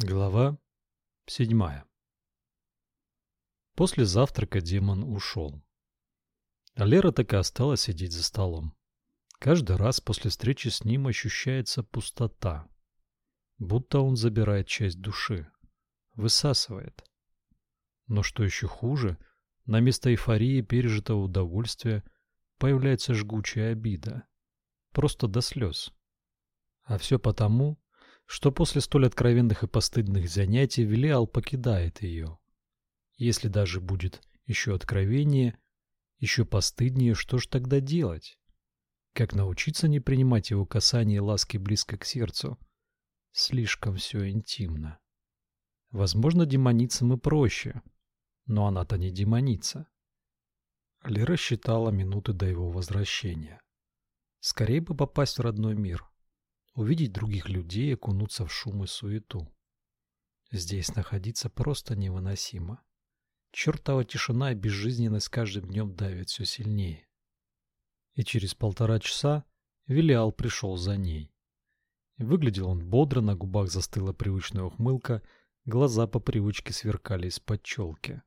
Глава седьмая После завтрака демон ушел. А Лера так и осталась сидеть за столом. Каждый раз после встречи с ним ощущается пустота. Будто он забирает часть души. Высасывает. Но что еще хуже, на место эйфории пережитого удовольствия появляется жгучая обида. Просто до слез. А все потому, что после столь откровенных и постыдных занятий Велиал покидает ее. Если даже будет еще откровеннее, еще постыднее, что ж тогда делать? Как научиться не принимать его касания и ласки близко к сердцу? Слишком все интимно. Возможно, демоницам и проще, но она-то не демоница. Лера считала минуты до его возвращения. Скорее бы попасть в родной мир увидеть других людей, окунуться в шум и суету. Здесь находиться просто невыносимо. Чертова тишина и безжизненность с каждым днем давит все сильнее. И через полтора часа Вилиал пришел за ней. Выглядел он бодро, на губах застыла привычная ухмылка, глаза по привычке сверкали из-под челки.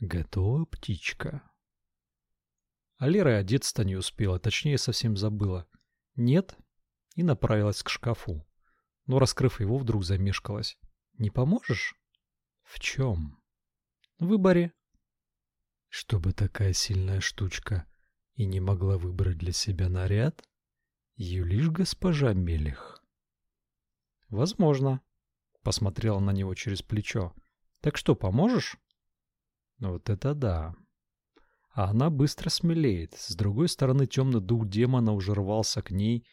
«Готова, птичка?» А Лера одеться-то не успела, точнее, совсем забыла. «Нет, и направилась к шкафу. Но, раскрыв его, вдруг замешкалась. «Не поможешь?» «В чем?» «В выборе». «Чтобы такая сильная штучка и не могла выбрать для себя наряд? Юлишь, госпожа Мелих?» «Возможно», — посмотрела на него через плечо. «Так что, поможешь?» «Вот это да!» А она быстро смелеет. С другой стороны, темный дух демона уже рвался к ней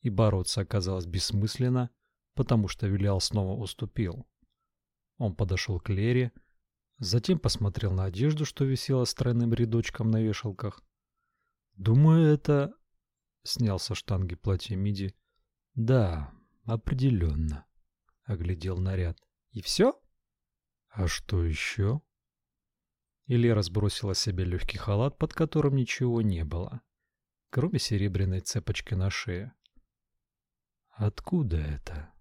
и бороться оказалось бессмысленно, потому что Вилиал снова уступил. Он подошел к Лере, затем посмотрел на одежду, что висела стройным рядочком на вешалках. «Думаю, это...» — снял со штанги платье Миди. «Да, определенно», — оглядел наряд. «И все?» «А что еще?» И Лера сбросила себе легкий халат, под которым ничего не было, кроме серебряной цепочки на шее. «Откуда это?»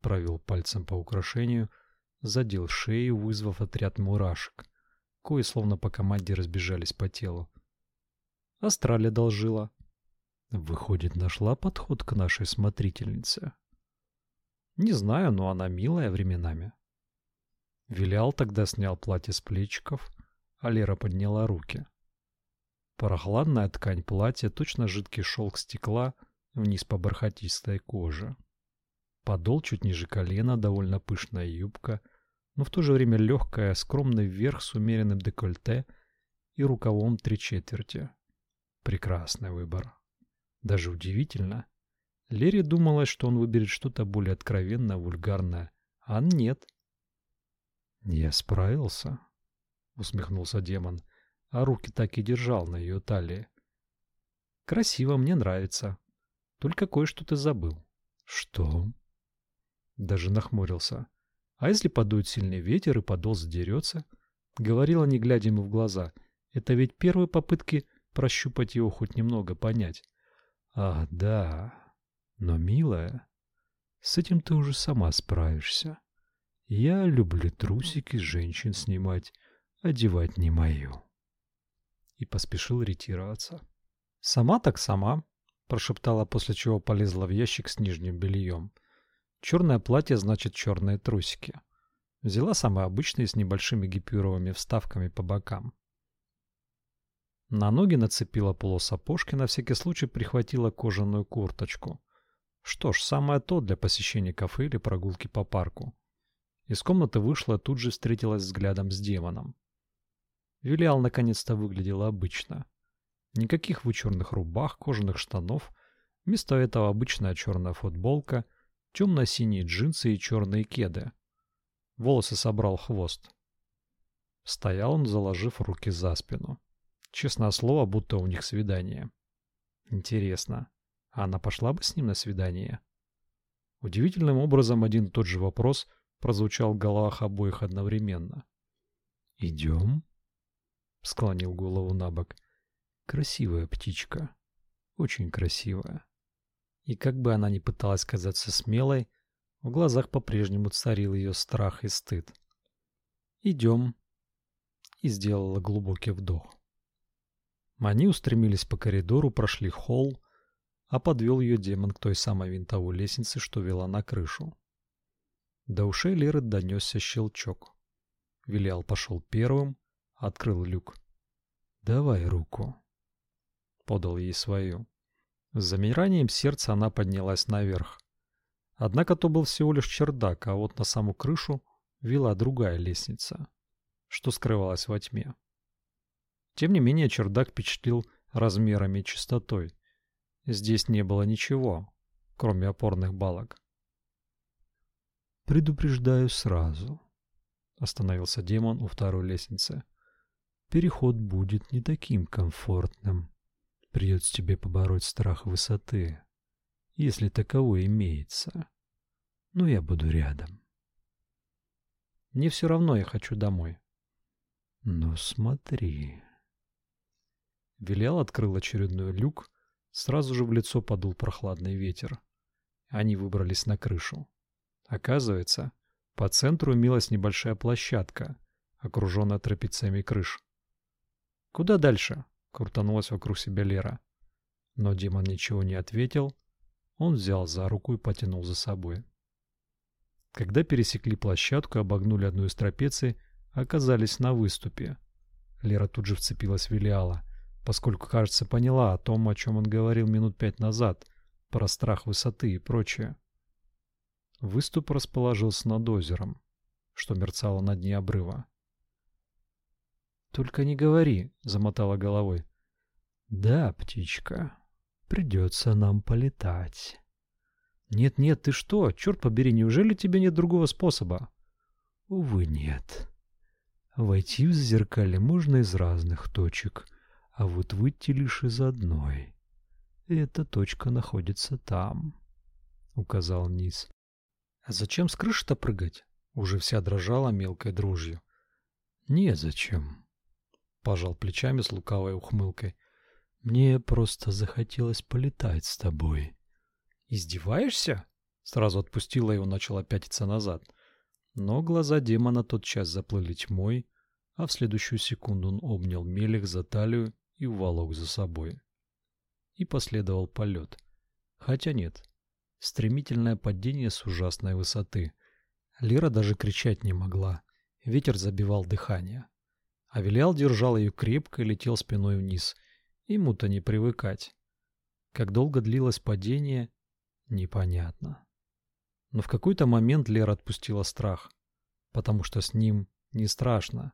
Провел пальцем по украшению, задел шею, вызвав отряд мурашек, кои словно по команде разбежались по телу. Астралия должила. Выходит, нашла подход к нашей смотрительнице. Не знаю, но она милая временами. Вилял тогда снял платье с плечиков, а Лера подняла руки. Прохладная ткань платья, точно жидкий шелк стекла — вниз по бархатистой коже. Подол чуть ниже колена, довольно пышная юбка, но в то же время легкая, скромный вверх с умеренным декольте и рукавом три четверти. Прекрасный выбор. Даже удивительно. Лере думалось, что он выберет что-то более откровенное, вульгарное, а нет. «Я справился», — усмехнулся демон, а руки так и держал на ее талии. «Красиво, мне нравится», только кое-что ты забыл. Что? Даже нахмурился. А если подует сильный ветер и подол задерется? Говорила, не глядя ему в глаза. Это ведь первые попытки прощупать его хоть немного понять. А, да. Но, милая, с этим ты уже сама справишься. Я люблю трусики женщин снимать, одевать не мою. И поспешил ретироваться. Сама так сама, прошептала, после чего полезла в ящик с нижним бельем. Черное платье значит черные трусики. Взяла самые обычные с небольшими гипюровыми вставками по бокам. На ноги нацепила полусапожки, на всякий случай прихватила кожаную курточку. Что ж, самое то для посещения кафе или прогулки по парку. Из комнаты вышла, тут же встретилась взглядом с демоном. Вилиал наконец-то выглядела обычно. Никаких вычурных рубах, кожаных штанов. Вместо этого обычная черная футболка, темно-синие джинсы и черные кеды. Волосы собрал хвост. Стоял он, заложив руки за спину. Честное слово, будто у них свидание. Интересно, а она пошла бы с ним на свидание? Удивительным образом один и тот же вопрос прозвучал в головах обоих одновременно. «Идем?» — склонил голову на бок. Красивая птичка. Очень красивая. И как бы она ни пыталась казаться смелой, В глазах по-прежнему царил ее страх и стыд. «Идем», — и сделала глубокий вдох. Они устремились по коридору, прошли холл, а подвел ее демон к той самой винтовой лестнице, что вела на крышу. До ушей Леры донесся щелчок. Вилиал пошел первым, открыл люк. «Давай руку», — подал ей свою. С замиранием сердца она поднялась наверх. Однако то был всего лишь чердак, а вот на саму крышу вела другая лестница, что скрывалась во тьме. Тем не менее чердак впечатлил размерами и чистотой. Здесь не было ничего, кроме опорных балок. «Предупреждаю сразу», — остановился демон у второй лестницы. «Переход будет не таким комфортным. Придется тебе побороть страх высоты, если таковой имеется. Но я буду рядом». «Мне все равно, я хочу домой». «Ну смотри». Вилял открыл очередной люк, Сразу же в лицо подул прохладный ветер. Они выбрались на крышу. Оказывается, по центру имелась небольшая площадка, окруженная трапециями крыш. «Куда дальше?» — крутанулась вокруг себя Лера. Но демон ничего не ответил. Он взял за руку и потянул за собой. Когда пересекли площадку и обогнули одну из трапеций, оказались на выступе. Лера тут же вцепилась в Велиала поскольку, кажется, поняла о том, о чем он говорил минут пять назад, про страх высоты и прочее. Выступ расположился над озером, что мерцало на дне обрыва. «Только не говори», — замотала головой. «Да, птичка, придется нам полетать». «Нет-нет, ты что? Черт побери, неужели тебе нет другого способа?» «Увы, нет. Войти в зазеркалье можно из разных точек» а вот выйти лишь из одной. эта точка находится там, указал Низ. А зачем с крыши-то прыгать? Уже вся дрожала мелкой дрожью. Не зачем, пожал плечами с лукавой ухмылкой. Мне просто захотелось полетать с тобой. Издеваешься? Сразу отпустила его, начала пятиться назад. Но глаза демона тотчас заплыли тьмой, а в следующую секунду он обнял Мелих за талию и уволок за собой. И последовал полет. Хотя нет, стремительное падение с ужасной высоты. Лера даже кричать не могла. Ветер забивал дыхание. А Вилиал держал ее крепко и летел спиной вниз. Ему-то не привыкать. Как долго длилось падение, непонятно. Но в какой-то момент Лера отпустила страх, потому что с ним не страшно.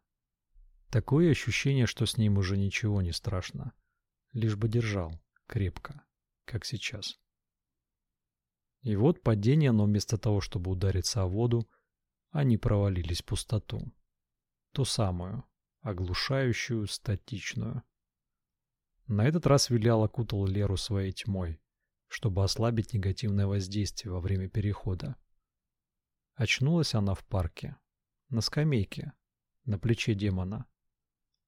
Такое ощущение, что с ним уже ничего не страшно. Лишь бы держал крепко, как сейчас. И вот падение, но вместо того, чтобы удариться о воду, они провалились в пустоту. Ту самую, оглушающую, статичную. На этот раз Вилял окутал Леру своей тьмой, чтобы ослабить негативное воздействие во время перехода. Очнулась она в парке, на скамейке, на плече демона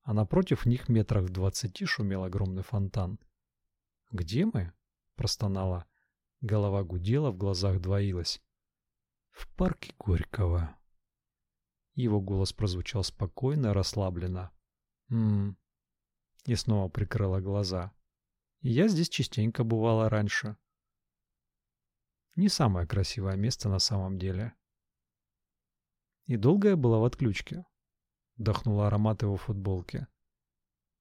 а напротив них метрах в двадцати шумел огромный фонтан. «Где мы?» — простонала. Голова гудела, в глазах двоилась. «В парке Горького». Его голос прозвучал спокойно, расслабленно. «М-м-м». И снова прикрыла глаза. «Я здесь частенько бывала раньше». Не самое красивое место на самом деле. И долго я была в отключке. Вдохнула аромат его футболки.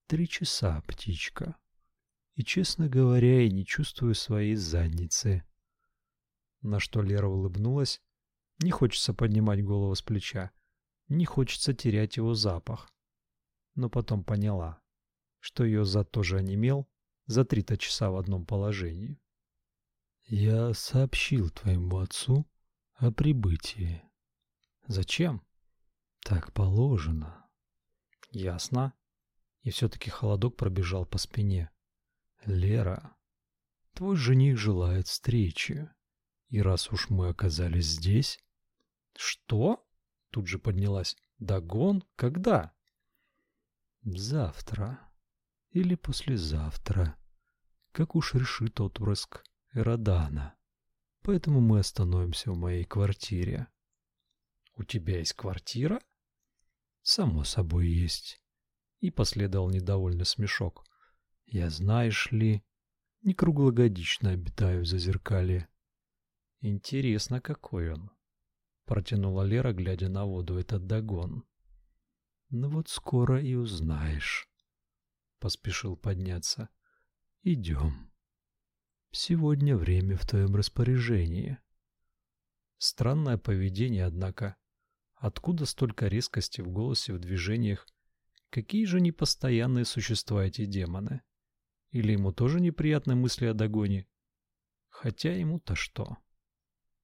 Три часа, птичка. И, честно говоря, я не чувствую своей задницы. На что Лера улыбнулась. Не хочется поднимать голову с плеча. Не хочется терять его запах. Но потом поняла, что ее зад тоже онемел за три-то часа в одном положении. «Я сообщил твоему отцу о прибытии». «Зачем?» Так положено. Ясно. И все-таки холодок пробежал по спине. Лера, твой жених желает встречи. И раз уж мы оказались здесь... Что? Тут же поднялась. Дагон? Когда? Завтра. Или послезавтра. Как уж решит отпрыск Эродана. Поэтому мы остановимся в моей квартире. У тебя есть квартира? Само собой есть. И последовал недовольный смешок. Я, знаешь ли, не круглогодично обитаю в Зазеркалье. Интересно, какой он. Протянула Лера, глядя на воду этот догон. Ну вот скоро и узнаешь. Поспешил подняться. Идем. Сегодня время в твоем распоряжении. Странное поведение, однако. Откуда столько резкости в голосе, в движениях? Какие же непостоянные существа эти демоны? Или ему тоже неприятны мысли о догоне? Хотя ему-то что?